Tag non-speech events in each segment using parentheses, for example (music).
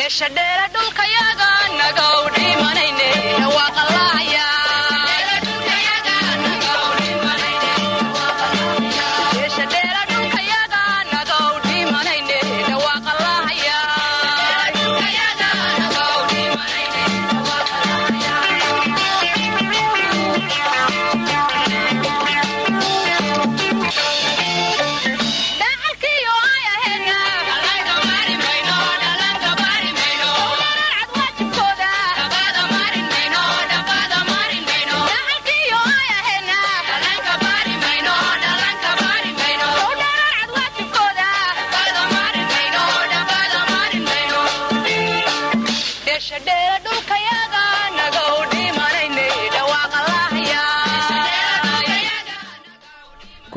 dheehadheela dhulkayaga nagowdh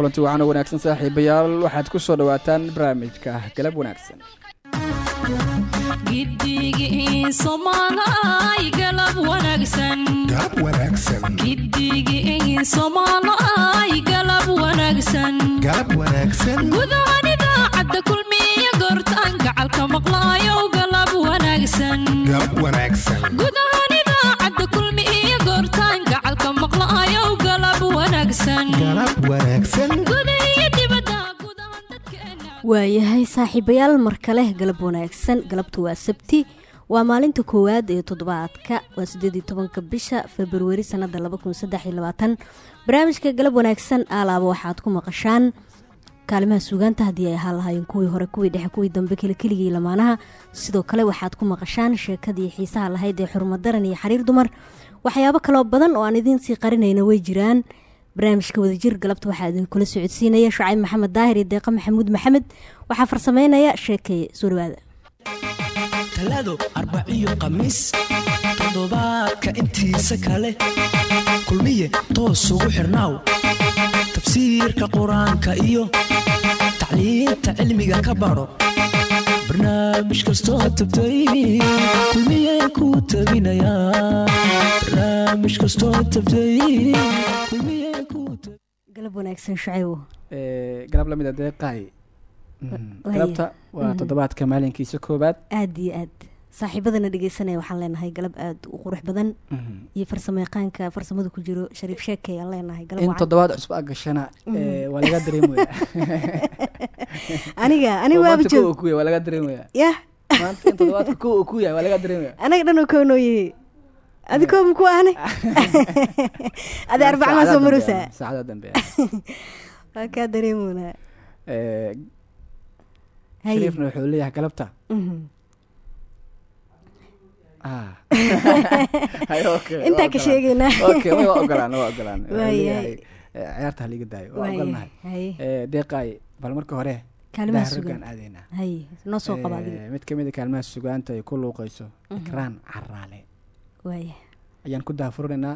kulanti waxaana wanaagsan saaxiibayaal. Waxaad ku soo dhawaataan barnaamijka galab wanaagsan waayahay saaxiibayaal mar kale galab wanaagsan. Galabtu waa sabti waa maalinta koowaad ee toddobaadka. Waa sideed tobanka bisha februari sanada barnaamijka galab wanaagsan aalaaba waxaad ku maqashaan kaalimaha suugaanta haddii ay ahaan lahaayeen kuwii hore kuwii dhexe kuwii dambe kale keligii lamaanaha sidoo kale waxaad ku maqashaan sheekadii xiisaha lahayd ee xurmadaran iyo xariir dumar. Waxyaabo kaloo badan oo aan idiinsii qarinayna way jiraan barnaamijka wadajir galabta waxaa idinkula socodsiinaya shucayb maxamed daahir iyo deeqa maxamuud maxamed. Waxaa farsameynaya sheekeeye soo dhawaada talaado arbaciyo khamiis toddobaadka intiisa kale. Kulmiye toos ugu xirnaaw. Tafsiirka qur'aanka iyo tacliinta cilmiga ka baro barnaamij kastoo tabtay kulmiye ku tabinayaa barnaamij kastoo tabtay galab wanaagsan shucaybo Eh, galab la mid a deeqaay Waaye. galabta waa Mhm. toddobaadka maalinkiisa koowaad. Aada iyo aad saaxiibadana dhegeysanaya waxaan leenahay galab aada u qurux badan. Iyo farsamo yaqaanka farsamada ku jiro shariif sheekey aan leenahay galab in toddobaad cusub a gashana eh, waa laga dareemaya (laughs) aniga aniga waaba maanta kow joog uu ku yahay waa laga dareemaya yah maanta in toddobaadka kow uu ku yahay waa laga dareemaya anaga dhan oo kownoo yahe adi koo muku ahne? (laughs) (laughs) Adi arbacmaa soo marowsaa saacada dambe waa kaa dareemoonaa Eh, shariifna wuxuu leeyahay galabta Mhm. Ah. Haye, okay, waa intaa ka way waa ogolaan waa ogolaan ciyaarta haliga daayo waa ogolnahay deeqaay bal marka hore qaba mid ka mid a kaalmaha sugaanta ay ku luuqayso ikraan caraale ayaan ku daafurinaynaa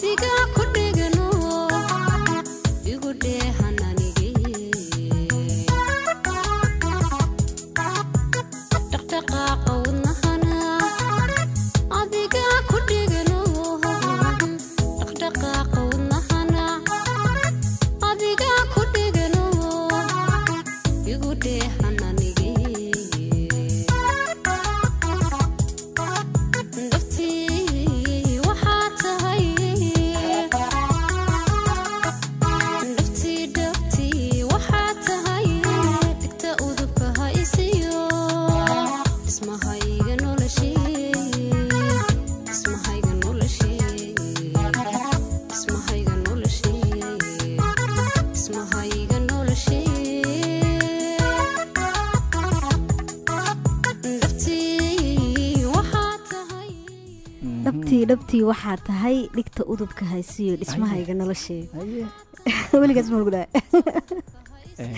adiga waxaa tahay dhigta udubka haysiyo dhismahayga noloshee haye (laughs) weligaas ma lagu (laughs) dhahay Eh,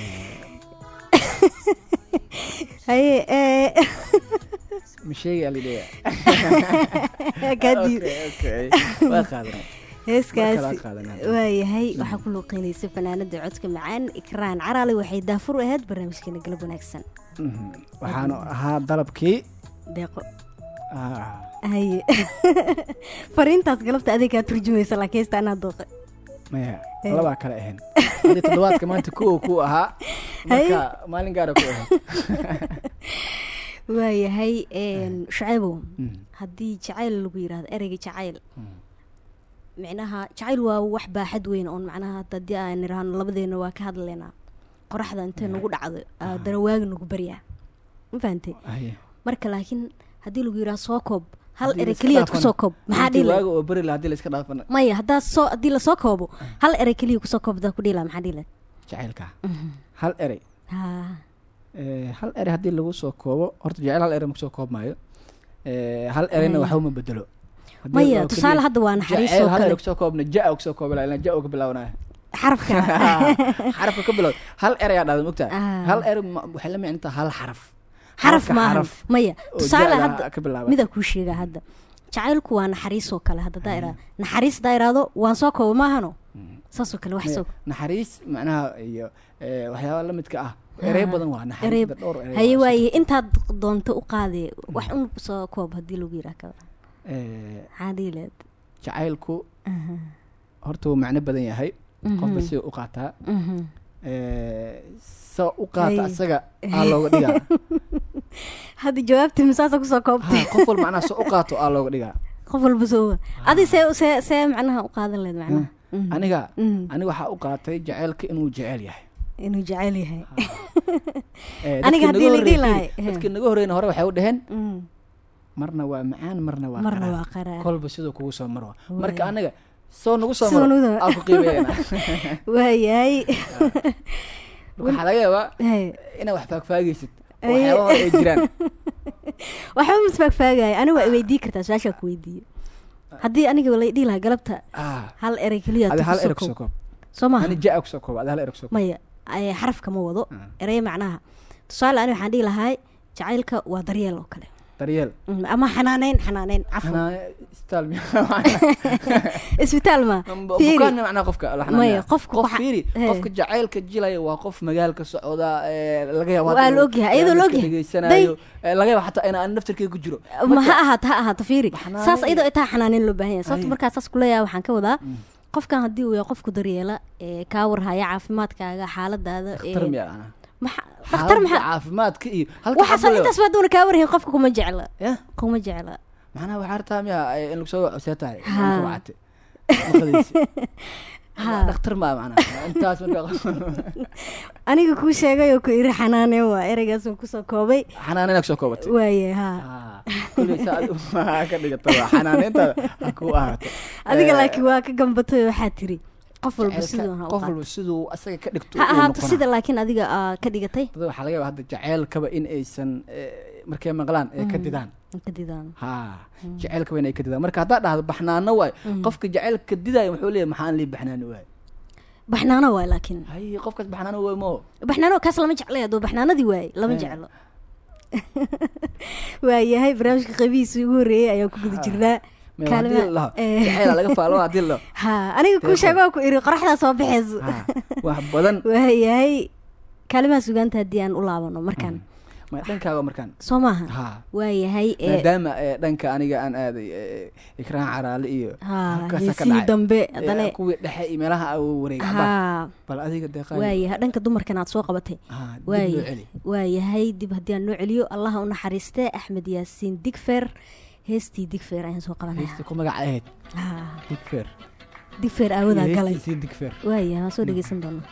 haye heeskaasi waayahay waxaa ku luuqeynaysa fanaanada codka macaan ikraan caraali waxay daafur u ahayd barnaamijkeena galab wanaagsan. Mhm. waxaanu ahaa dalabkii deeqo. Ah, haye fariintaas galabta adig kaa turjumaysa laakiin anaa dooqe maya labaa kale ahayn toddobaadka maanta kuwa ku ahaa marka maalin gaara ku ahayd waayahay shacaybow haddii jacayl lagu yidhaahdo ereyga jacayl micnaha jacayl waa wax baaxad weyn oon macnaha haddii aan nidhaahno labadeena waa ka hadlaynaa qoraxda intay nagu dhacdo haddana waagi nagu baryaa ma fahantay Haye. marka laakiin haddii lagu yidhaahdo soo koob hal erey la iska keliya dhaafana, ku soo koob? Maxaa intii dhila waaga oo beri la haddii la iska dhaafana. Maya haddaa soo haddii la soo koobo hal erey keliya ku soo koobdaa ku dhila maxaa dhila jacaylka. Hal erey ha Eh, hal erey haddii lagu soo koobo horta jacayl hal erey ma ku soo koobmaayo Eh, hal ereyna waxba ma bedelo maya tusaale hadda waa naxariis jacayl oo hal kale. erey ku soo koobna ja ku soo koobi laha ja ka bilaabanaya (laughs) xarafka. (laughs) Xarafka ka bilow. Hal erey aa dhahda mogtahay Ah. hal erey waxay la micno tahay hal xaraf xaraf xaraf maya tusaale ja-da hadda ka bilaaba. midaa kuu sheegaa hadda? Jacaylku waa naxariis oo kale hadda daa naxariis daa iraado waan soo koobo maahano saasoo kale wax soo naxariis macnaha iyo eh, waxyaaba la midka ah. Erey badan waa erey naxariis dhowr erey haye waa waaye intaad doonto u qaadee wax un soo koob haddii lagu yidhaha ka Eh, lahayd jacaylku horta wuu macno badan yahay. Qofba sida u qaataa. Mhm. Eh, sa u qaata Ay. asaga aa looga dhigaa? (laughs) Hadda jawaabtii masaasa ku soo koobtay. Qof walba macnaha sa u qaato aa looga dhigaa. (laughs) Qof walba soo adi see see see macnaha u qaadan lahayd macnaha. Mhm. aniga Mhm. aniga waxaa u qaatay jacaylka inuu jecel yahay. Inuu jecel yahay. (laughs) Eh, Aniga haddii naga la dhihi horreeyay- lahay, dadkii naga horeyna hore waxay u dhaheen Mhm. marna waa macaan marna waa marna waa qaraar. Kolba siduu kugu soo maro marka anaga (laughs) waayahay (laughs) waxaa laga yaabaa inaad wax faagfaagaysid Ay. waxyaaba hore ay jiraan. (laughs) Waxba masfaagfaagaya aniga waa iweydii kartaa su'aashaa ku weydiiye haddii aniga la dhihi lahaa galabta Ah, hal erey keliya soo xarafka ma wado. Ah. erey macnaha. Tusaale ani waxaan dhihi lahaa jacaylka waa daryeel oo kale daryeel Mm, ama xanaaneyn xanaaneyn isbitaal miya? (laughs) isbitaal ma fiiri bukaan macnaha qofka la xanaanaya. Maya, qofka qof waxa- fiiri he. qofka jacaylka jilaya waa qof magaalka socda ee, laga yaabo Waa hadda la ogyahay, iyadoo la ogyahay. ee, laga yaabo xataa inaan naftarkeyga ku jiro ma ha ahaato ha ahaato fiiri saas iyadoo ay taa xanaaneyn loo baahan yahay sababta Ay. markaa saas kuleeyahay waxaan ka wadaa qofkan haddii uu yahay qofku daryeela ee kaa warhaya caafimaadkaaga xaaladaada ee, dhakhtar miyaa ana maxa- dhakhtar xaaladda maxaa caafimaadka iyo xabalo- intaas baa doona kaa warhayn qofka kuma jecla kuma jecla macnaha waxaa rabtaa miya in lagu soo see tahay Ha. wacate dhakhtar maa macnaha intaas aniga kuu sheegay oo ku iri xanaaneen waa ereygaasoo ku soo koobay xanaanina ku soo koobatay waaye ha ka dhigata waa xanaanayntaada ha ku ahaato adiga laakiin waa ka gambatay waxaa tiri qof walba jacaylka- siduu ha u qof qaato. walba siduu asaga ka dhigto ha ahaato sida laakiin adiga aa ka dhigatay? Waxaa laga yaaba hadda jaceylkaba in aysan eh, markay maqlaan ay ka didaan. Kadidaan ha jaceylka weyn ay ka didaan. Marka haddaa dhahdo baxnaano waay. Qofka jaceylka didaaya wuxuu leeyahy maxaan lii baxnaano waay? Baxnaano waay laakiin. Hay qofkaas baxnaano waay mo baxnaano kaas lama jeclay hadduu baxnaanadii waayey lama Eh. jeclo. (laughs) Waayahay barnaamijka qeybihiisii ugu horreeyey ayaan ku guda jirnaa (laughs) Eh. (laughs) aniga kuu sheego ku iri qoraxdaa soo baxayso ha wax badan. (laughs) Waayahay kaalimaha sugaanta haddii aan u laabano markaan. Ma dhankaaga markaan. Soo maaha? Ha. Waayahay ee maadaama eh, dhanka aniga aan aaday eh, ikraan caraale iyo dambe Eh, kuwii dhexe iyo meelaha a wareega bal ha bal adiga deeqaa waayahay dhanka dumarkan aad soo qabatay. Waayahay dib haddii aan noo celiyo allaha u naxariiste axmed yaasiin digfer heestii digfer ayaan soo qabanaya. Heestii ku magac ahayd ha digfer digfer aawadaa galay. waaya waan soo dhegeysan doonaa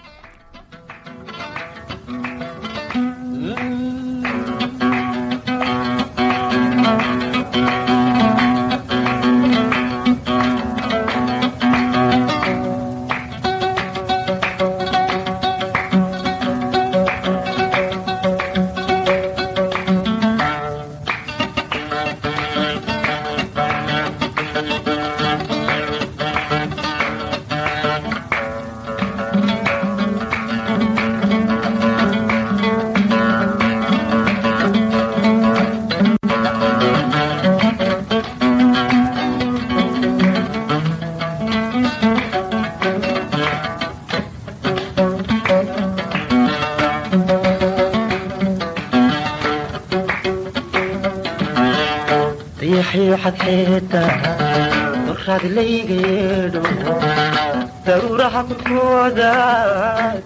yeedho daruuraha korkooda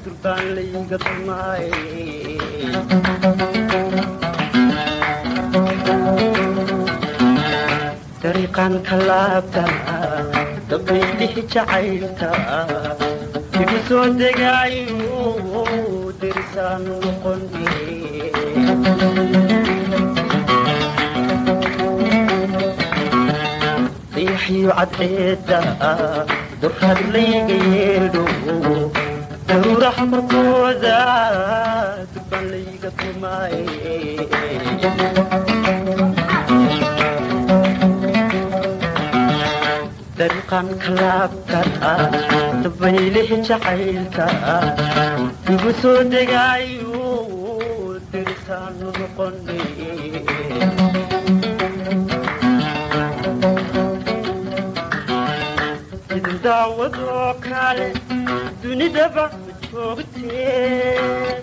durbaan layga dumaaye dariiqan ka laabta dabaydhihi jacaylka igu soo degaayo derisaan noqone riixii cadceeda duraad layga yeedho daruuraha korkooda durbaan layga dumaaye dariiqan kalaabta dabaylihi jacaylka igu soo degaayo derisaan noqone daawadoo kale dunidaba ma joogteen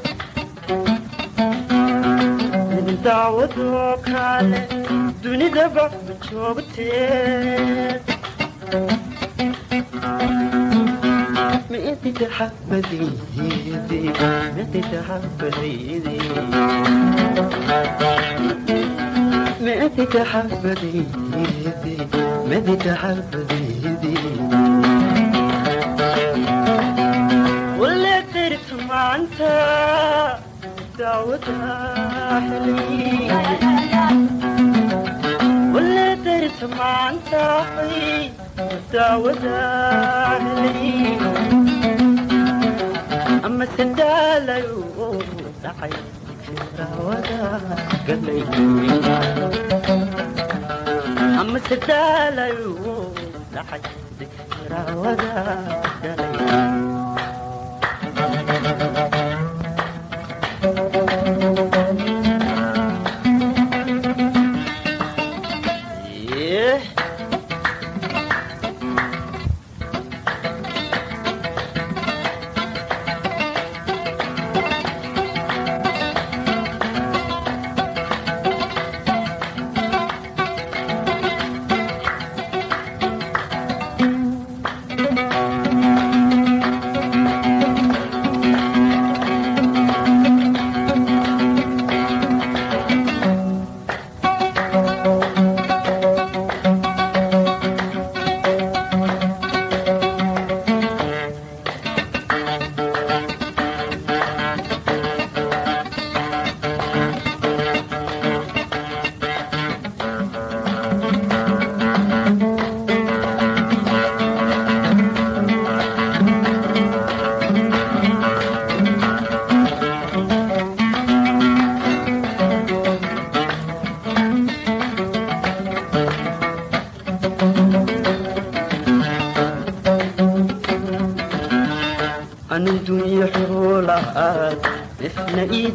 idin daawadoo kale dunidaba ma joogteen ma intita ترك معنتا دعوتها حلي ولا ترك معنتا دعوتها حلي أما سندالة يوم دعي دعوتها قلي أما سندالة يوم دعي دعوتها قلي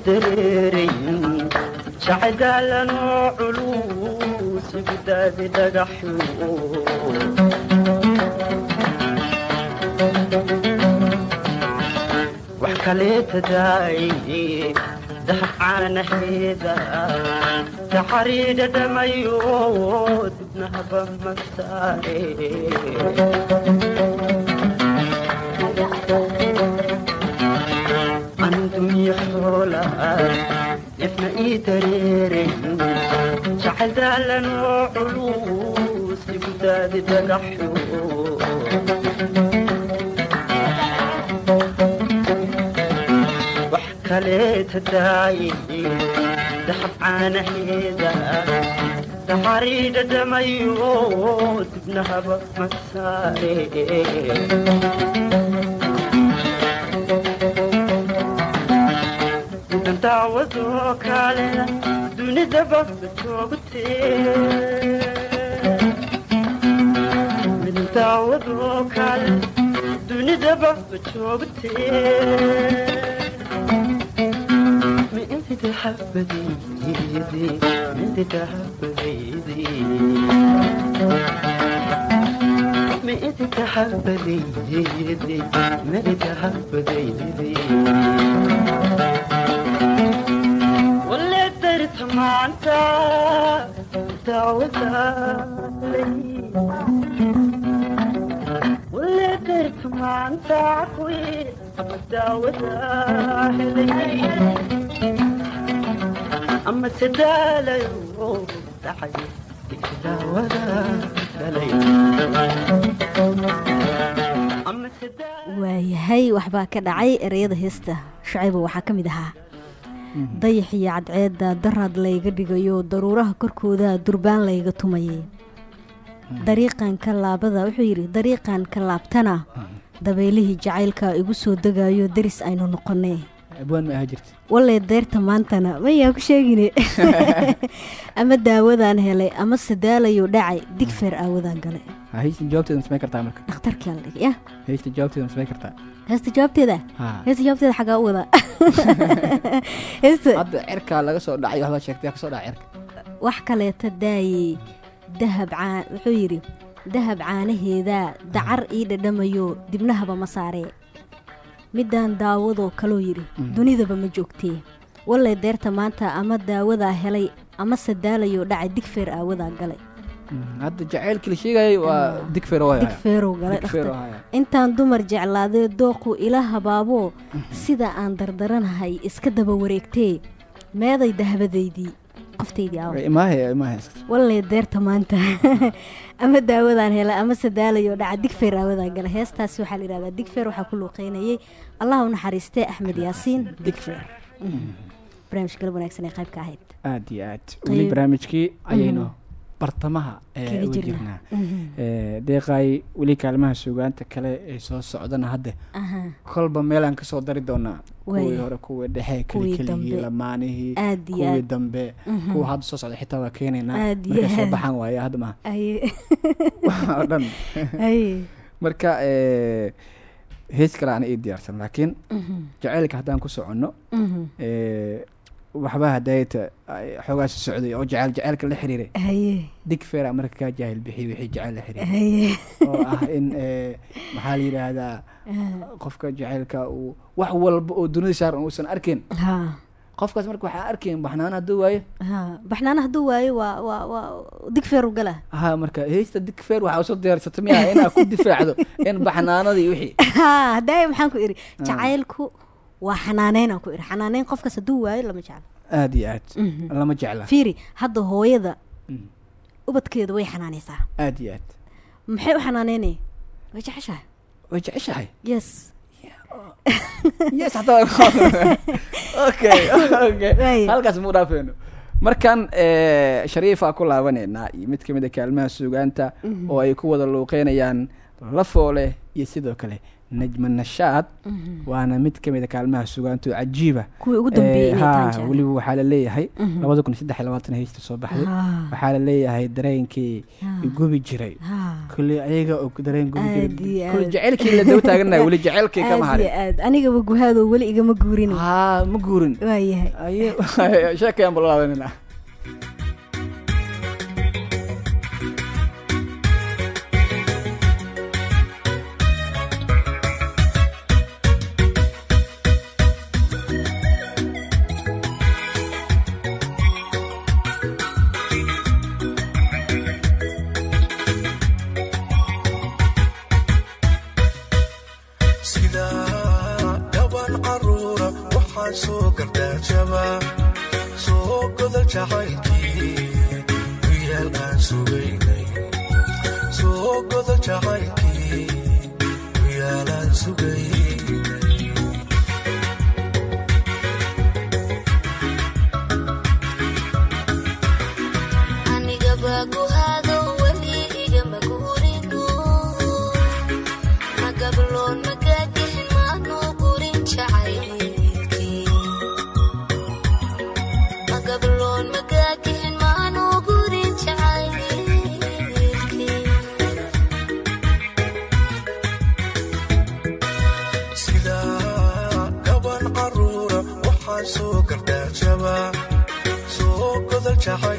dareerayn jacdaalanoo culus gudaadi dhagaxyo wax kaleeta daaye dahab caanaheeda taxariidha dhamayo dibnahaba masaare ifna ii dareeren jacaldaalanoo culus gudaadi dhagaxyo wax kaleeta daaye dahab caanaheeda taxariidha dhamayo dibnahaba masaare daawadoo kale dunidaba joogtee mid daawadoo kale dunidaba joogtee mi intida habadaydi maanta sadaalayo waayahay waxbaa ka dhacay ereyada heesta. Shacayba waxaa ka mid ahaa dayax iyo cadceedda daraad layga dhigayo daruuraha korkooda durbaan layga tumayay. Dariiqan ka laabada wuxuu yidhi dariiqan ka laabtana dabeylihii jacaylka igu soo degayo deris aynu noqonay walee deyrta maantana mayaa ku sheegine. (laughs) Ama daawadaan helay ama sadaalayo dhacay digfeer aawadaan galay. Ha haysta jawaabteeda heesta jawaabteeda xagaa u wadaa (laughs) wax kaleeta daayey dahab caan wuxuu yidhi dahab caanaheedaa dacar ii dhadhamayo dibnahaba ma saaree midaan daawadoo kaloo yidhi dunidaba ma joogtee? Walle deerta maanta ama daawadaa helay ama sadaalayo dhacay digfeer aawadaa galay. Mm, hadda jacaylkii la sheegayay waa digfeer oo haya. digfeerow galay intaan dumar jeclaadee dooqu ila habaaboo sida aan dardaranahay iska daba wareegtee meeday dahabadaydii qoftaydii aawa imaahe imaahe walle deerta maanta. (laughs) Ama daawadaan hela ama sadaalayo dhaca digfeer aawadaa gala. Heestaasi waxaa la yidhahdaa digfeer waxaa ku luuqeynayay allah u naxariistee axmed yaasiin. Digfeer barnaamij galab wanaagsan ee qayb ka ahayd. Aad iyo aad. Weli barnaamijkii ayaynu bartamaha uga jirnaa. Eh, deeqaay weli kaalmaha suugaanta kale ee soo socdana hadde. Kolba meelaan ka soo dari doonaa kuwii Waaya. hore kuwii dhexe dambe. lamaanihii kuwii dambe. Mhm. kuwa hadda soo socda xitaa waa keenaynaa markay soo baxaan waaye hadda maha oo dhan. Marka hees kale aan ii diyaarsan laakiin Mhm, jacaylka haddaan ku soconno waxba hadayta xoogaas socday oo jacayl jacaylka la xiriiray dig feera marka kaa jaahil bixiy wixii jacayl la xiriiray oo ah in eh, maxaa la yidhaahdaa qofka jacaylka uu wax walba oo dunida saaran uusan ha. Qofkaas marka waxaa arkayn baxnaan hadduu waayo. Baxnaana hadduu waayo waa waa waa digfeeru gala. Ha marka heysta dig feer waxaa u soo diyaarsata miya inaa ku difaacdo in baxnaanadii wixii. Ha hadaaye maxaan ku idhi jacaylku waa xanaaneynaan ku idhi xanaaneyn qofkaas hadduu waayo lama jeclo aad iyo aad. Mhm. lama jecla. Fiiri hadda hooyada Mm. ubadkeeda way xanaaneysaa. Aad iyo aad. Maxay u xanaaneynaya way jeceshahay. Way jeceshahay? Yes. Yes hataa (laughs) okay okay (laughs) Waayo. halkaas muu dhaafeeno. Markan eh, shariifaa ku laabaneynaa iyo mid ka mid a kaalmaha suugaanta oo ay ku wada luuqeynayaan lafoole iyo sidoo kale najma nashaad waana mid ka mid a kaalmaha sugaanto cajiiba. Weliba waxaa la leeyahay. Mhm. labada kun saddex labaatan heysta soo baxday. Ah. waxaa la leeyahay dareenkii gubi jiray. Ah. kulli ayaga oo dareen gubi Aad iyo jiray kulli aad. jaceylkii la daba taaganahay weli jaceylkii kama harin anigaba guhaadoo weli igama guurin haa ma guurin. (laughs) Sheekayaan balaabanina sida dhaban caruura waxaan soo gardaajaba soo godol jacaylkii wiyaal aan sugaynay soo godol jacaylkii wiyaal aan godol jacaylkii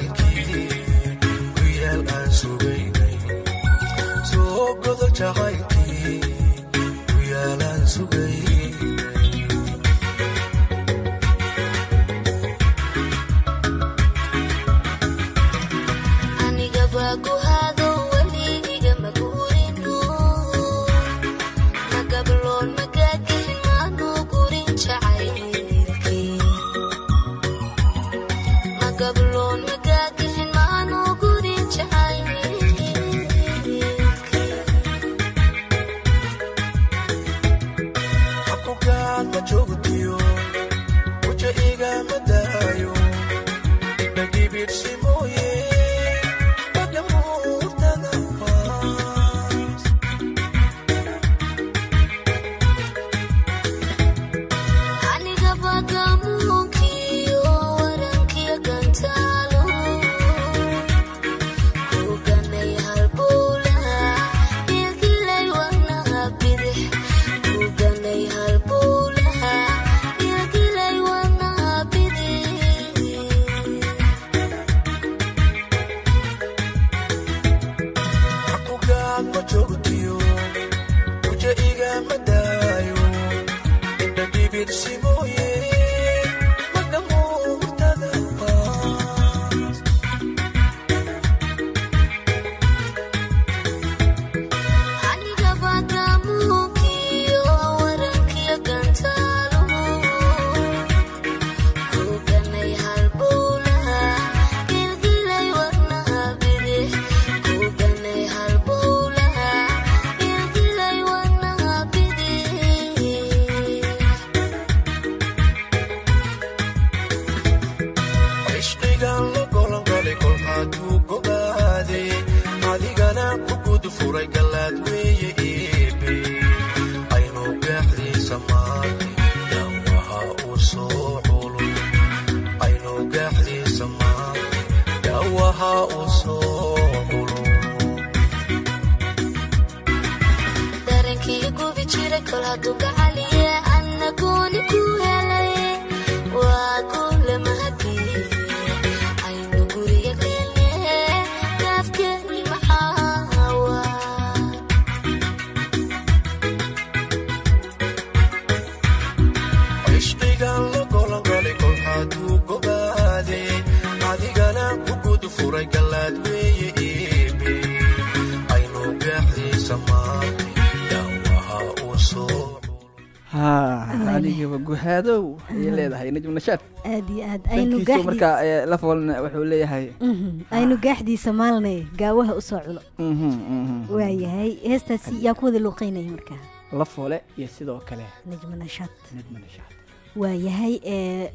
leedahay najm nashaad aad iyo aad aynu gaaxdiisa markaa ee, la foolna wuxuu leeyahay. Mhm. aynu gaaxdiisa maalnay gaawaha u soo culo. Mhm, mhm. waayahay heestaasi yaa ku wada luuqeynaya markaa la foole iyo sidoo kale. Najma nashaad najma nashaad waayahay ee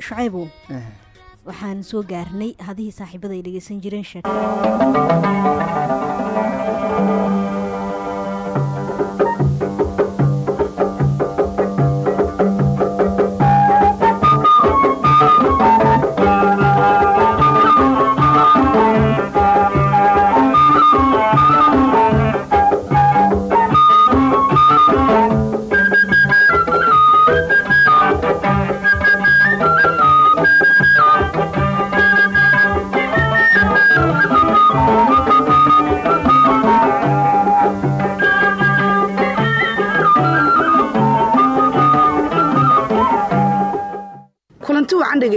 shucaybow Eh. waxaan soo gaarnay hadihii saaxiibada ay dhegeysan jireen sheekada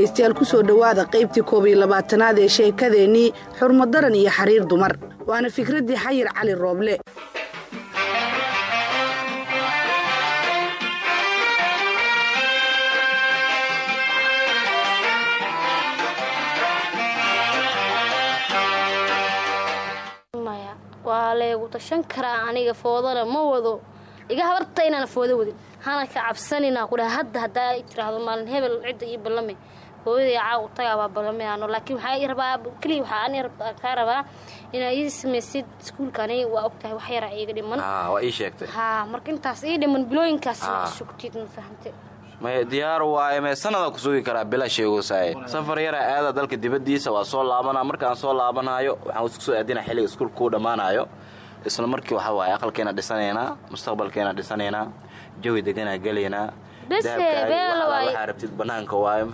dhegaystayaal ku soo dhowaada qaybtii koob iyo labaatanaad ee sheekadeennii xurmadaran iyo xariir dumar. Waana fikraddii xayir cali rooble. Waa leegu tashan karaa aniga foodana ma wado. Iga habarta inaan foodo wadin hana ka cabsanina kudha hadda haddaa tiraahdo maalin hebel cidda ii ballame hooyaday caaw tagaabaa ballame ano laakiin waxaa rabaa keliya waxaa ani kaa rabaa inaa ii samaysid iskuulkani. Waa ogtahay wax yara iiga dhiman. Aa waa ii sheegtay. Haa marka intaas ii dhiman bilooyinkaas Ah. sugtid ma fahante may diyaar waaye mee sanada ku sugi karaa bila sheegosaaye safar yara aada dalka dibaddiisa waa soo laabanaa markaan soo laabanayo waxaan isku soo aadinaa xilliga iskuulka kuu dhammaanayo isla markii waxaa waaye aqalkeena dhisanaynaa mustaqbalkeena dhisanaynaa jawi deganaa gelaynaa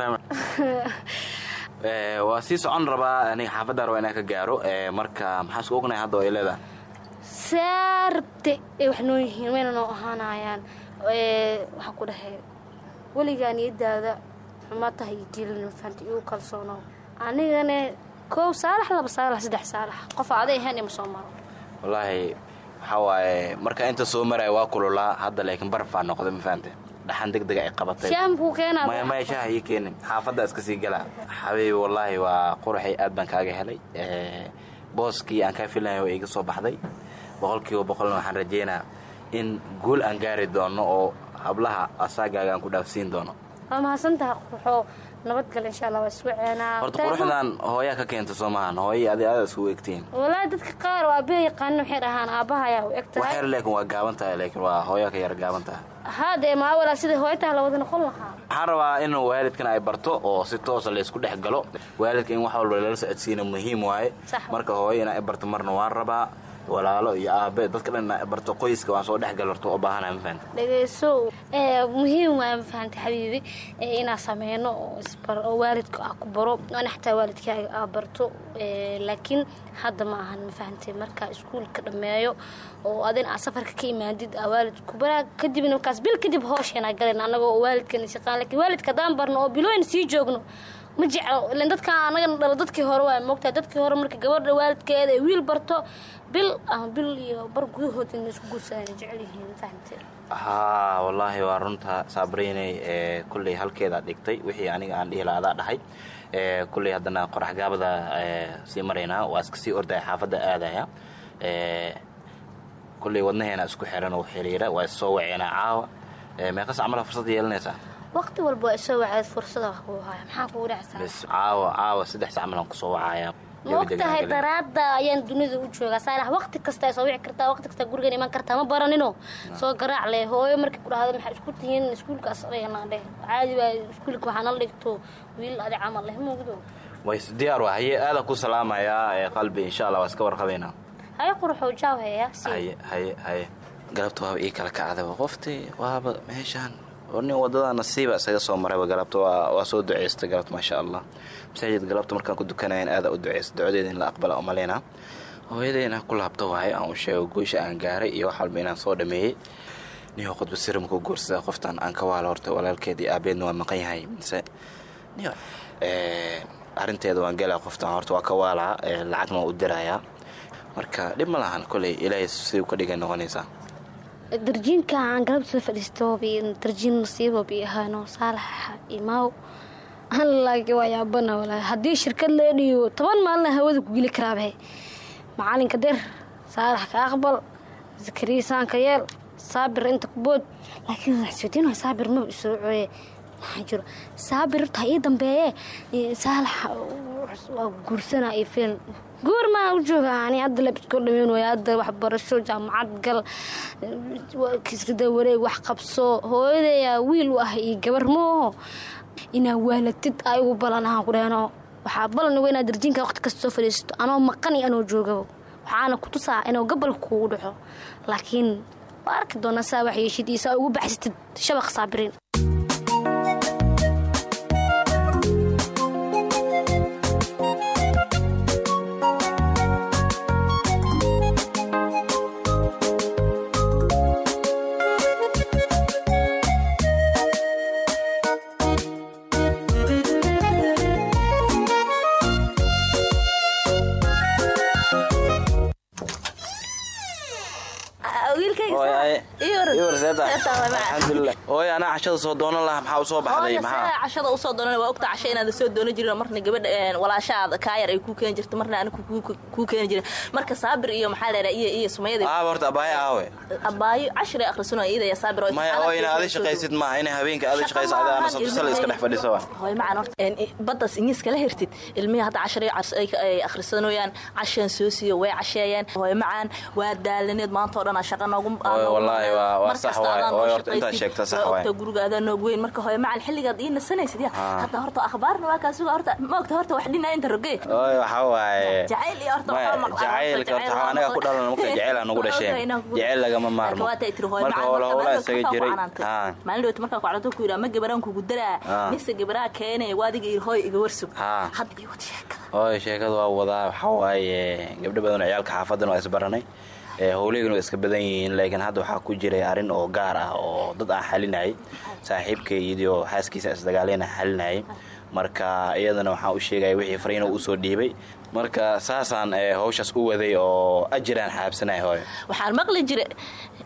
(laughs) Eh, waa sii socon rabaa aniga xaafaddaa rabaa inaan ka gaaro. Eh, marka maxaa isku ognahay hadda oo ay leedahay? Saarabte ay wax noo yihiin wayna noo ahaanayaan. Ee, waxaa ku dhahay weligaa niyadaada xumaa tahay iyo jiilin mafahanta igu kalsoonow anigane koow saalax laba saalax saddex saalax. Qof aday ahayn ima soo maro. Wallaahi waxaa waaye marka inta soo maraya waa kululaa hadda laakiin barfaa noqday ma fahante dhaxan deg deg ay qabatay. Shaamkuu keenaa maya maya shaaha ii keenin. Xaafadda iska sii galaa xabiibi wallaahi waa quraxay aad baan kaaga helay. Eh, booskii aan kaa filanaya waa iga soo baxday. Boqolkiiba boqolna waxaan rajeynaa in guul aan gaari doono oo hablaha asaagaaga aan ku dhaafsiin doono. Waa mahadsantaha quruxoo nabadgal insha allah waa isku ceenaa. Horta quruxdan hooyaa ka keenta soo maahan. Hooyii adi aada iskugu egtiin. Dadka qaar oo aabbaha yaqaanin waxay dhahaan aabbaha ayaa u eg tahay yar laakiin waa gaaban tahay laakiin waa hooyaa ka yar gaaban tahay haadee maa walaa sidai hooyataha lawada noqon lahaa. Waxaan rabaa in waalidkan ay barto oo si toosa laysku dhex galo. Waalidka in wax walba lala socodsiina muhiim waaye. Marka hooyo inaa i barto marna waan rabaa walaalo iyo aabe dadka dhan barto qoyska waan soo dhex galo horta u baahanaya ma fahanta dhegayso ee muhiim waa ma fahantay xabiibi ee inaa sameyno oo waalidka aa ku baro. Ana xataa waalidkaaga aa barto ee laakiin hadda ma ahan ma fahantay markaa iskuulka dhammeeyo oo adin aa safarka ka imaadid aa waalid ku baraa kadibna markaas bil kadib hoosheenaa galeen. Annagoo waalidkan isaqaan laakiin waalidka haddaan barno oo bilooyin sii joogno ma jeclo ilan dadka anagana dhalo dadkii hore waa moogtahay. Dadkii hore marka gabadha waalidkeeda wiil barto bil ama bil iyo bar gudahood in isku guursadaan jecel yihiin ma fahantay haa wallaahi waa runta saabriinay ee kulley halkeeda dhigtay. Wixii aniga aan dhihi dhahay. Ee kulley haddana qorax gaabada ee sii maraynaa waa iska sii ordaya xaafadda aadaya. Ee kulley wadnaheena isku xiran oo xiriira waa is soo waceena caawa. Ee meeqa sac mala fursad yeelanaysaa waqti walba waa isoo wacayd fursada wax kuu haya maxaa kugu dhacsaa caawa caawa saddex sac malan ku soo wacaya. Ma ogtahay daraada ayaan dunida u joogaa. Saalax waqti kasta ay soo wici kartaa waqti kasta gurigan iman kartaa. Ma baranino. Soo garaac leh hooyo markay ku dhahdo maxaa isku tihiin iskuulkaas dhigana dheh caadi waa iskuulka waxaa nala dhigto. Wiil adi camal leh moogdo ways diyaar waa haye aada ku salaamayaa ee qalbi insha allah waa iska warqabaynaa haye quruxow jaaw heeya si haye haye haye. Galabta waaba ii kala kacdaba qoftii waaba meeshaan oo nin waddada nasiiba isaga soo marayba galabta waa soo duceystay galabta maasha allah masaajid galabta markaan ku dukanayan aada u duceysta ducadeeda in la aqbala umaleynaa hooyaday inaan ku laabto waaye aan u sheego guusha aan gaaray iyo wax inaan soo dhameeyey. Niyo khudba siramku guursada qoftan aan ka waalo horta walaalkeed iyo waa maqan yahay. Mise niyo ee, arrinteeda waan gelaa qoftan horta waa ka waalaa ee, lacagna waa u dirayaa. Marka dhib ma lahan ilaahay siduu ka dhigay noqonaysaa darjiinka aan galabta fadhiisto bi darjiin nasiibo bi ahaano saalaxa imaaw. Laakiin waa yaabana walaahi haddii shirkad lee dhiibo toban maalina hawada ku geli karaabe macalinka der saalax ka aqbal zakariya saanka yeel saabir inta ku bood. Laakiin waxsweydiin waa saabir maba isoo cooye. Maxaa jiro? Ii dambeeye. Saalax waa guursana iyo guur maa u jooga ani hadda labisku dhameyn waaya hadda waxbarasho jaamacad gal kiskada wareeg wax qabso hooyadeeyaa wiil u ah iyo gabar mooho inaa waalatid ay ugu balan ahaan ku dhehno waxaa balan uga inaad darjiinka waqti kasta soo fadhiisato anoo maqan iyo anoo joogabo waxaana ku tusaa inuu gabalka kuugu dhaxo laakiin waa arki doonaa saa wax yeeshid iyo saa ugu baxsatid shabaq saabiriin anaa cashada soo doonan lahaa maxaa u soo baxday? Maxaa? cashada u soo doonana waa ogta casho inaad soo doonan jirin marna gabadha walaashaada kaayar ay kuu keeni jirta marna aniga kuu- keeni jirin. Marka saabir iyo maxaa yidhaha iyo iyo sumayada aaba horta abaaye aawe. Abaayo cashir ay akhrisano iyada iyo saabir maya oo ina adi shaqaysid maaha inay habeenka adi shaqayso adi ana sabtisala iska dhex fadhiso wa hooy macaan horta baddas ingiiska la hertid ilmihi hadda cashar ay akhrisanooyaan cashaan soo siiyo way casheeyaan hooy macaan waa daalaneed maanta oo dhan aa shaqa noogu wallaahi, waa- waa sax waay. Horta intaad sheegta sax waay. Guriga adaa noogu weyn. Marka hooy macaan xilligaad ii nasanaysid ya. Ah. hadda horta akhbaarna waa kaa suga horta. Ma ogta horta wax dhinaa inta roge. Ooy waxaa waaye. Jacayl iyo horta waxaa maqlaa, horta horta waa anaga ku dhalan marka jacayl aan ugu Waa (laughs) dhasheen jacayl lagama maarmo. waa tay tiri, hooy, marka hoola hoola isaga jiray. haa maalin dhawt markaa ku canaantay ku yidhaa ma gabaraan kugu daraa Ah. mise gabaraa keenay waadiga iyo hooy iga warsug hadda iyo wad sheekada. Hooy sheekada waa wadaa waxaa waaye gabdho badan oo ciyaalka xaafadan waa isbaranay waa iska badan yihiin laakiin hadda waxaa ku jiray arrin oo gaar ah oo dad aan xalinayay saaxiibka iyadoo xaaskiisa isdagaalayna xalinayay marka iyadana waxaan u sheegaya wixii fariina u soo dhiibay marka saasaan ee, hawshaas u waday oo ajiraan xaabsanay hooy waxaan maqli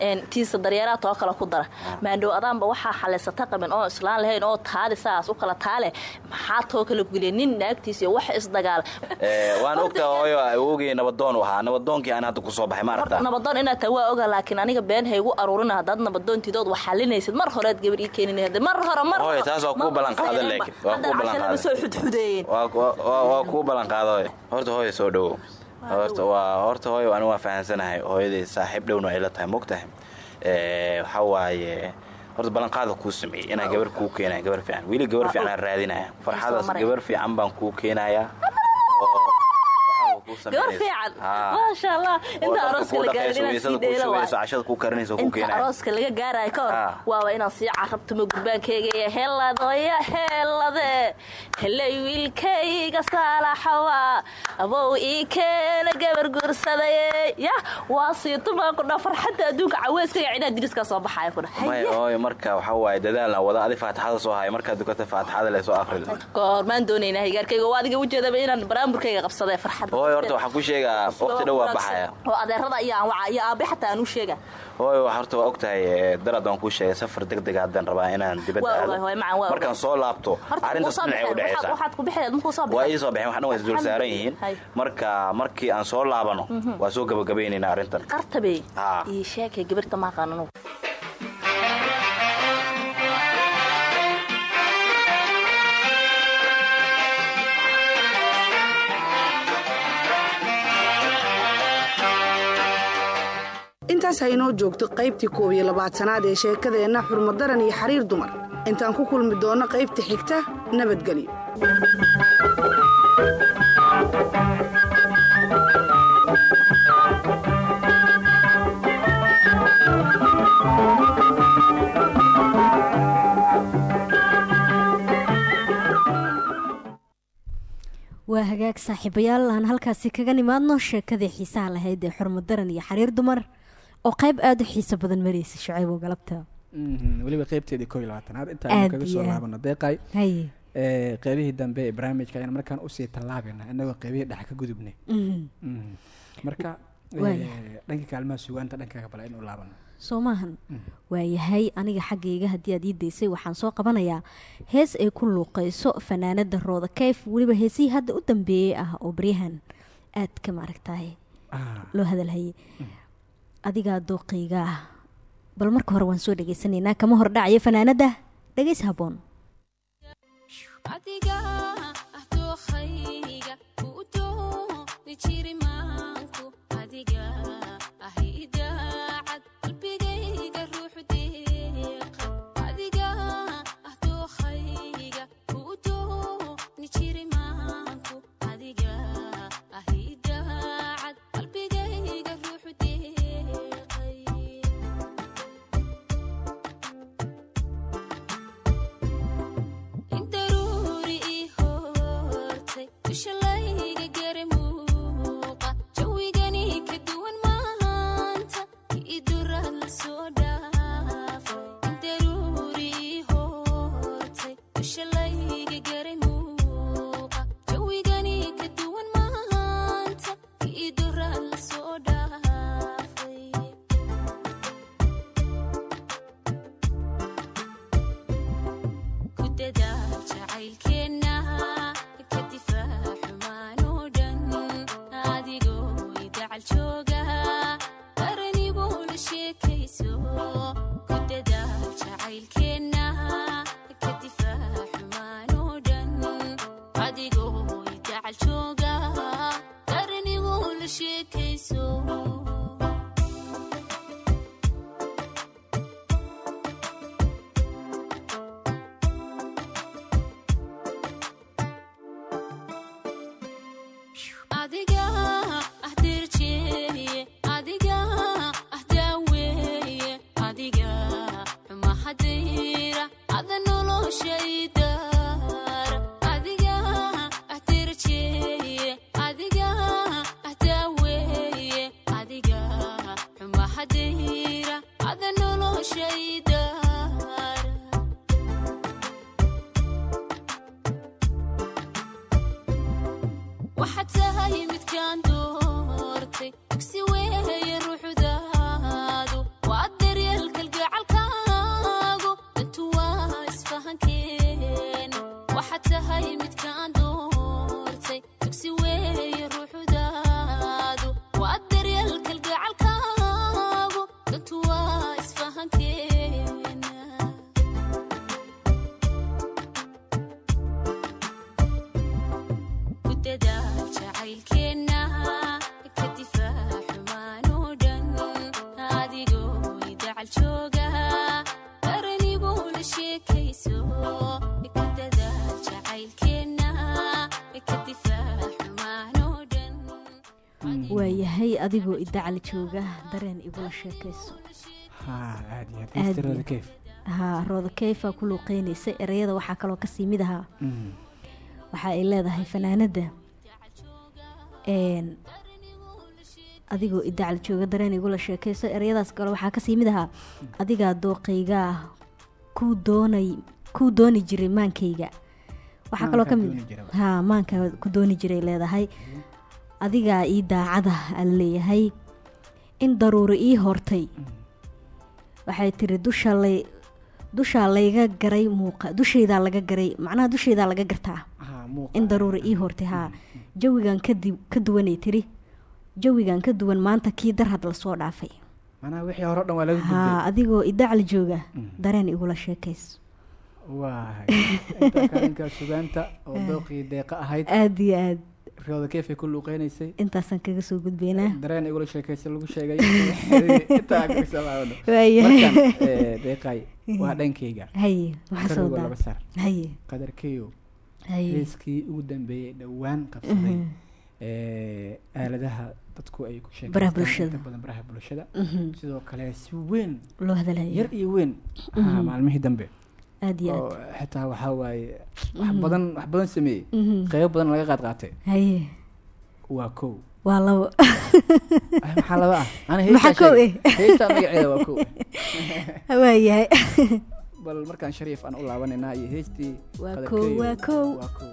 een, tiisa daryeeraha too kale ku dara. Maandhow adaanba waxaa xalaysata qaban oo islaan lahayn oo taadi saas u kala taale. Maxaa too kale geliya nin naagtiisa iyo wax isdagaala Ee, waan ogtaa hooyo awogey nabadoon u ahaa. Nabadoonkii aan hadda ku soo baxay ma horta aragtaa nabadoon inaad tahay waa oga laakiin aniga been haygu aruurina haddaad nabadoontidood wax xalinaysid mar horead gabar ii keenin mar hore mar Hooyo, hore. taas waa kuu ballan qaadan ma- laakiin, waa kuu ballan waa- waa kuu ballan qaado hooyo horta hooyo soo dhowow horta waa hooyo anigu waan fahansanahay. Hooyadii saaxiib dhowna ay la tahay mogtahay Ee, waxaa waaye horta ballanqaada kuu sameeyey. Inaan gabar kuu keenaya gabar fiican. Weli gabar fiican aan raadinaya farxadaas gabar fiican baan kuu keenayaa oo waxaa kuu gabar sameynaysa. fiican Haa. maasha allah oo inta dharka arooska laga gaarayo ka hor Ah. waaba inaan sii carabtamo gurbaankayga iyo heeladoya heelade helay wiilkayga saalaxawa abow ii keena gabar guursadaye ya waa sii tumaa ku dha farxadda adduunka caweyskayga cidhaa diriska soo hooyo marka waxaa waaye dadaalna wada adi faatixada soo haya markaad dukata faatixada le soo akri goormaan doonaynaa higaarkayga. Oo adiga ujeedaba inaan baraamburkayga qabsadee farxadda horta waxaan ku sheegaa waqti dhow waa baxaya. Oo adeerada iyo aan waca iyo aabe xataa aan u sheega. Hooyo wax horta waa ogtahay ee, darad waan kuu sheegay safar deg deg haddaan rabaa inaan dibadda Waa aado. waa markaan soo laabto arrintaas dhinacay u soo waa ii soo baxeen waxna waa isdul saaran yihiin. Marka markii aan soo laabano Mhm. waa soo gabagabaynaynaa arrintan. Qartabey. Iyo sheekay gabirta ma aqaan intaas haynoo joogto qaybtii koob iyo labaatanaad ee sheekadeenna xurmadaran iyo xariir dumar. Intaan ku kulmi doonno qaybta xigta nabadgelyo waa hagaag saaxiibayaal aan halkaasi kaga nimaadno sheekadii xiisaha lahayd ee xurmadaran iyo xariir dumar oo qayb aada u xiiso badan maraysa shucayb oo galabta. Mhm, weliba qaybteedii koob iyo labaatanaad intaanu Aad kaga soo laabano deeqay. Haye ee, qaybihii dambe ee barnaamijka ayaan markaan u sii tallaabina inagoo qaybihii dhex ka gudubnay. Mhm. Mhm. marka ee, dhanka kaalmaha sugaanta dhankaaga bala inuu laabano. Soo maahan waayahay aniga xaggayga haddii aad ii daysay waxaan soo qabanayaa hees ay ku luuqayso fanaanada rooda kayf weliba heesihii hadda u dambeeyey ah oo baryahan. Aad ka maaragtahay loo hadalhayay adigaa dooqayga ah. Bal marka hore waan soo dhegaysanaynaa kama hor dhacaya fanaanada. Dhegays haboon adiga ah dookhayga u dooni jiri maanku idacal jooga qaraniguu la sheekayso adigoo idacal jooga dareen igula sheekayso. Haa aad iyo aad. Aad Mr. iyo- Rose Cave. haa rooda keyfa ku luuqeynaysa ereyada waxaa kaloo ka sii mid ahaa. Mm. waxa ay leedahay fanaanada. Adigoo idacal jooga dareen igula sheekayso ereyadaas kale waxaa ka sii mid ahaa. Adigaa dooqaygaa kuu doonay kuu dooni jiray maankayga. Waxaa kaloo ka mid haa maanka ku dooni jiray leedahay adigaa ii daacada leeyahay in daruuri ii hortay. Waxay tiri dusha lay dushaa layga garay muuqa dushaydaa laga garay macnaha dushaydaa laga gartaa muuqa. in daruuri ii hortay haa jawigan kadi ka duwanay tiri. Jawigan ka duwan maanta kii darhad la soo dhaafay. Haa adigoo idacal jooga dareen igula (laughs) ahayd. Aada iyo aad rooda keefay ku luuqeynaysay intaasaan kaga soo gudbaynaa dareen igula sheekaysa lagu sheegay Waayahay. deeqay waa dhankayga haye maxaa soo daa sar haye qadarkeyo heeskii ugu dambeeyey dhowaan qabsaday aaladaha dadku ay ku sheekaystaan Baraha bulshada. inta badan baraha bulshada sidoo kale si weyn loo hadalaya yar iyo weyn maalmihii dambe aada iyo aad. Xitaa waxaa waaye wax Mhm. badan wax badan sameeyey. Mhm. qeybo badan laga qaad qaatay. Haye. Waa kow. Waa labo. (laughs) Ah, maxaa laba ah? Ana Maxaa kow eh? heystaa magaceeda waa kow. (laughs) Waayahay bal markaan shariif aan u laabanaynaa iyo heystii Waa kow, waa kow. waa kow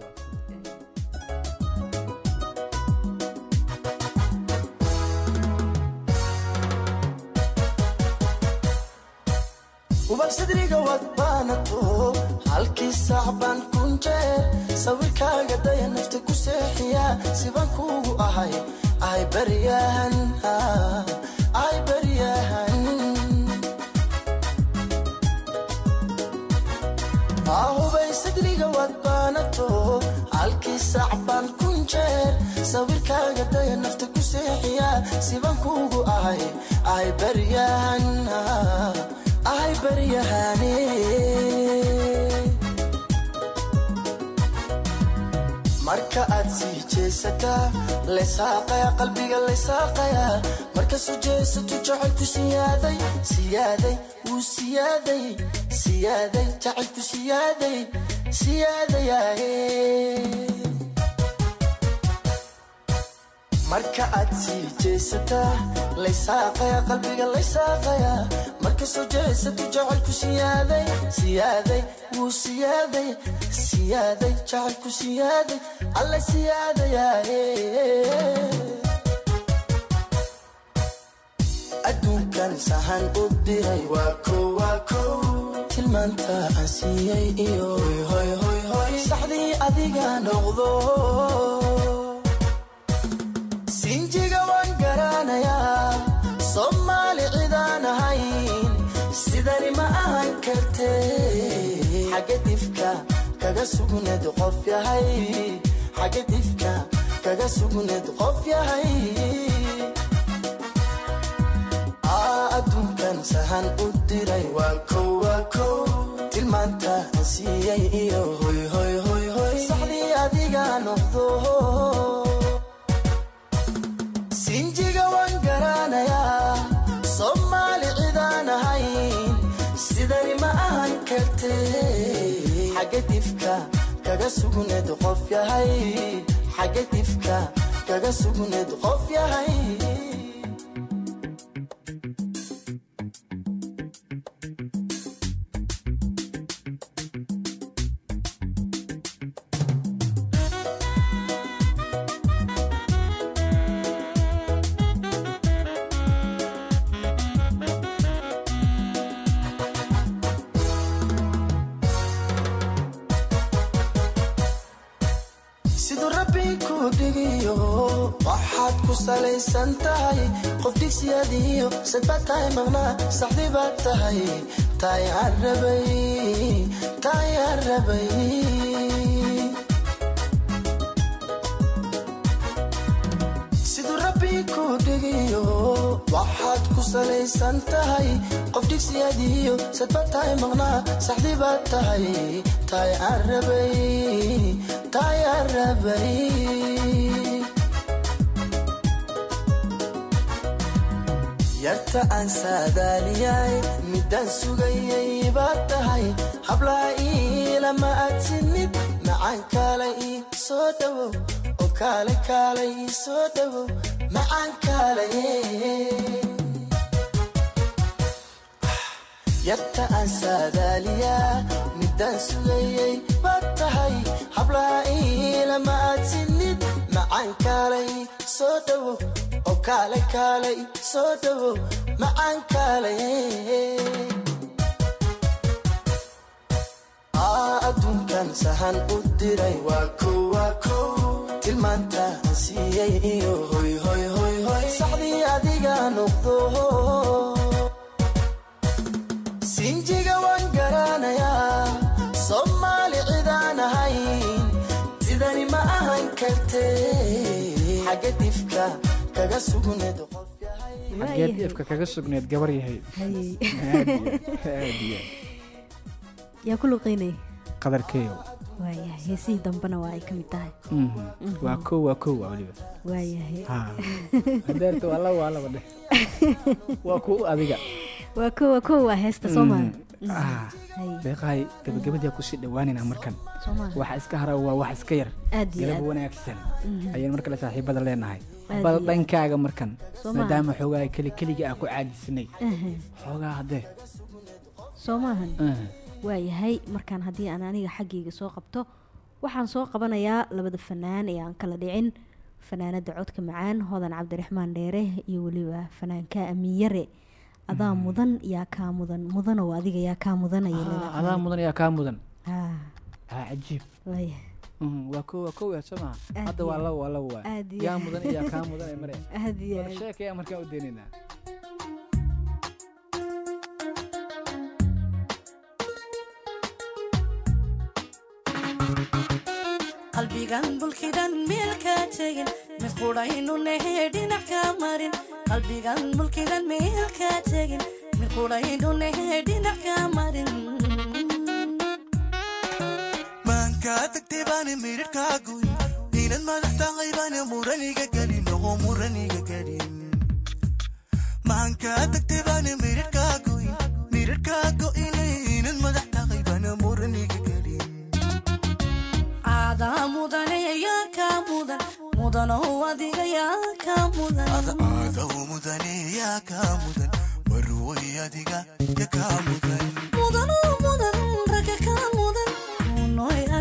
ubal sidriga wad baanato halkii saac baan kun jeer. Sawirkaaga daya nafta ku seexiya siban kuugu ahay. Ay baryahan ay baryahan ahubay sidriga wad baanato halkii saac baan kun jeer. Sawirkaaga daya nafta ku seexiya siban kuugu ahay. Ay baryahan ay baryahane marka aad sii jeesataa laysaaqaya qalbiga laysaaqaya marka soo jeesatu jacaylku siyaaday siyaaday wuu siyaaday siyaaday jacaylku siyaaday siyaadayaye marka aad sii jeesataa laysaaqaya qalbiga laysaaqaya marka soo jeesatu jacaylku siyaaday siyaaday wuu siyaaday siyaaday jacaylku siyaaday. Alla siyaadayaye adduunkan sahan u diray tilmaanta aan siiyey iyo saxdii adiga noqdo sidani ma ahan karte xagga difka kaga sugneed qof yahay. Xagga difka kaga sugneed qof yahay. Adduunkan sahan u kaga sugneed qof yahay xagga difka kaga sugneed qof yahay qof dhigsiyadiyo sadbaad tahay maqnaa saxdi baad tahay taay aan rabay taay aan rabay siduu rabbi ku dhigiyo waxaad ku salaysan tahay qof dhigsiyadiyo sadbaad tahay maqnaa saxdi baad tahay taay aan rabay taay aan rabay yarta aan saadaaliyay midaan sugayay baad tahay hablaa iilama aad sinid macaan kaala ii soo dhowow oo kaale kaala ii soo dhowow macaan kaalaye yarta aan saadaaliyaa midaan sugayay baad tahay hablaa iilama aad sinid macaan kaalay soo dhowow oo kaale kaalay soo dhowow macaan kaalaye Aa, adduunkan sahan u diray waa kow waa kow tilmaanta aan siiyey iyo hoy hoy hoy hoy saxdii adiga noqdo xageed ifka kaga sugneed gabar yahay. Yaa ku luqeynaya qadarkeeyo waayahay heesihii dambena waa ay ka mid tahay. Mhm. waa kow waa kow waa weliba waayahay Ha. (laughs) hadeerta waa laba waa laba dheh (laughs) waa kuwa adiga. Waa kow waa kow waa heesta soo maa Mhm. Ah, deeqahay gabagabadii ku sii dhawaanayna markan. Waxa iska hara waa wax iska yar. Aad iyo galab aad. wanaagsan. Mhm. ayaan markale saaxiibada leenahay bal dhankaaga markan maadaama xoogaa keli keligii ah ku caajisnay xoogaa haddee. Soo maahan. Aha. waayahay markaan haddii aan aniga xaggayga soo qabto waxaan soo qabanayaa labada fanaan ee aan kala dhicin. Fanaanada codka macaan hodan cabdiraxmaan dheere iyo weliba fanaanka amiinyare adaa mudan yaa kaa mudan mudanow adiga yaa kaa mudan ayay Ah, leedahay. adaa mudan yaa kaa mudan. Ah, waa kow waa kow yaa soo maha Aad hadda waa laba waa laba iyo yaa mudan iyo yaa kaa mudan mare War sheekaya markaan u deynaynaa qalbigan mulkidan meel ka tegin mid qudhaynu nehe dhinac ka marin qalbigan mulkidan meel ka tegin mid qudhaynu nehe dhinac ka marin maankaa tagtay baana midhadhkaa goyn inaad madaxtaaqay baana muraniga gelin oo muraniga gelin maankaa tagtay baana midhadhkaa goyn midhadhkaa go'ine inaad madaxtaaqay baana muraniga gelin aadaa mudane yaa kaa mudan mudanow adiga yaa kaa mudan aadaw mudane yaa kaa mudan. Marway adiga ya kaa mudan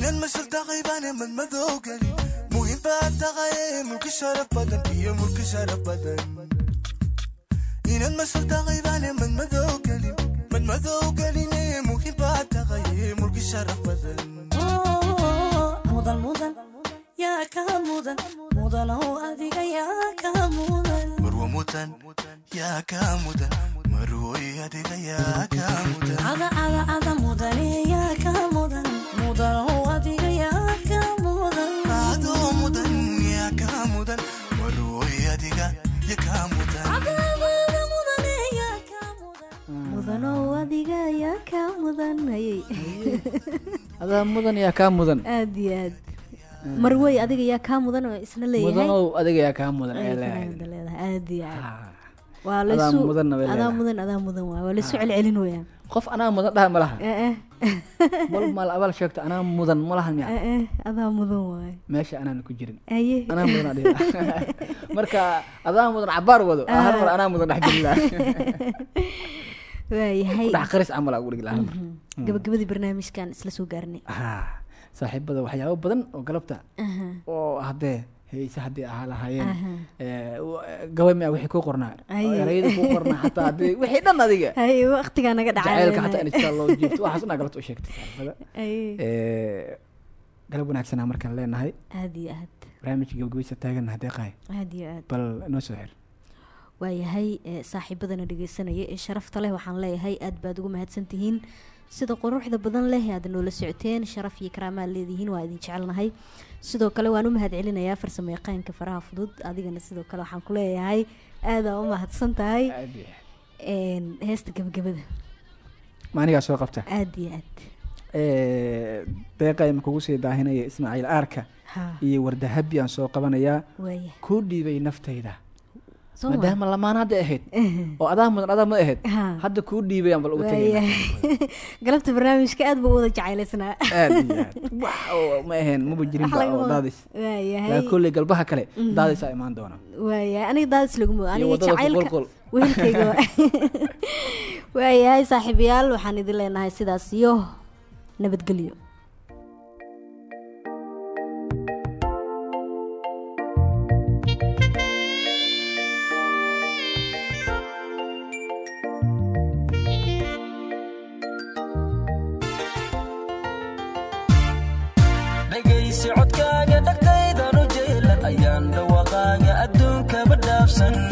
inan masal daqaybane madmadow gelin muhiim baad taqaye mulki sharaf badan iyo mulki sharaf badan inan masal daqaybane madmadow gelin madmadow geline muhiim baad taqaye mulki sharaf badan mudan mudan yaa kaa mudan mudanow adiga yaa kaa mudan marwa mudan yaa kaa mudan adaa mudan yaa kaa mudan. Aad iyo aad marwey adiga yaa kaa mudan oo isna leeyahay. Mudanow adiga yaa kaa mudan. Ay, ee leeyahay. aad iyo aad qof anaa mudan dhaha ma laha. Eh, eh. (laughs) bal maal abaal sheegto anaa mudan ma lahan miya. Eh, adaa mudan waay. Meesha anaan ku jirin. (laughs) Marka adaa mudan cabaar wado. Ah. hal mar anaa mudan dhex (laughs) mar. Mhm. gabagabadii barnaamijkan isla soo gaarnay. Saaxiibada waxyaabo badan oo galabta oo haddee heese haddii ahaa lahaayeen. Aha. eh, mia wixii ku qornaa? Erayada ku qornaa xataa haddii wixii dhan adiga. (laughs) Waqtigaa naga dhacay. Jaceylka xataa in istaa loo jiifto waxaas unaa galabta u sheegtay. Eh, galab wanaagsanaa markaan leenahay. Aad iyo aad. Barnaamijka gabagabaysa taaganna haddee qahay. Aad iyo aad. Bal inoo soo xir. Waayahay eh, saaxiibadana dhegeysanaya. Ee sharafta leh waxaan leeyahay aad baad ugu mahadsan tihiin. Sida quruxda badan leh aad noola socoteen. Sharaf iyo karaamaad leedihiin waa idin jecelnahay sidoo kale waan u mahad celinayaa farsamo yaqaanka faraha fudud. Adigana sidoo kale waxaan ku leeyahay aadaa u mahadsan tahay heesta gabagabada maanigaa soo qabta? Aad iyo aad. Eh, deeqay ma kugu sii daahinaya ismaaciil aarka iyo wardahabi aan soo qabanayaa. Kuu dhiibay naftayda? Maadaama lamaan hadda ahayd oo adaa mudan adaa ma ahayd Ha. hadda kuu dhiibay aan bal uga waayahay (laughs) galabta barnaamijka aad buu wada jeceylaysnaa aad wax ma ahayn maba jirin ba oo daadis waayahay laa kolley galbaha kale Mhm. daadisaa imaan doona waayahay aniga daadis laguma Iyo aniga jacaylka wehelkayga (laughs) waa- waayahay saaxiibayaal waxaan idin leenahay sidaas iyo nabadgelyo adduunkaba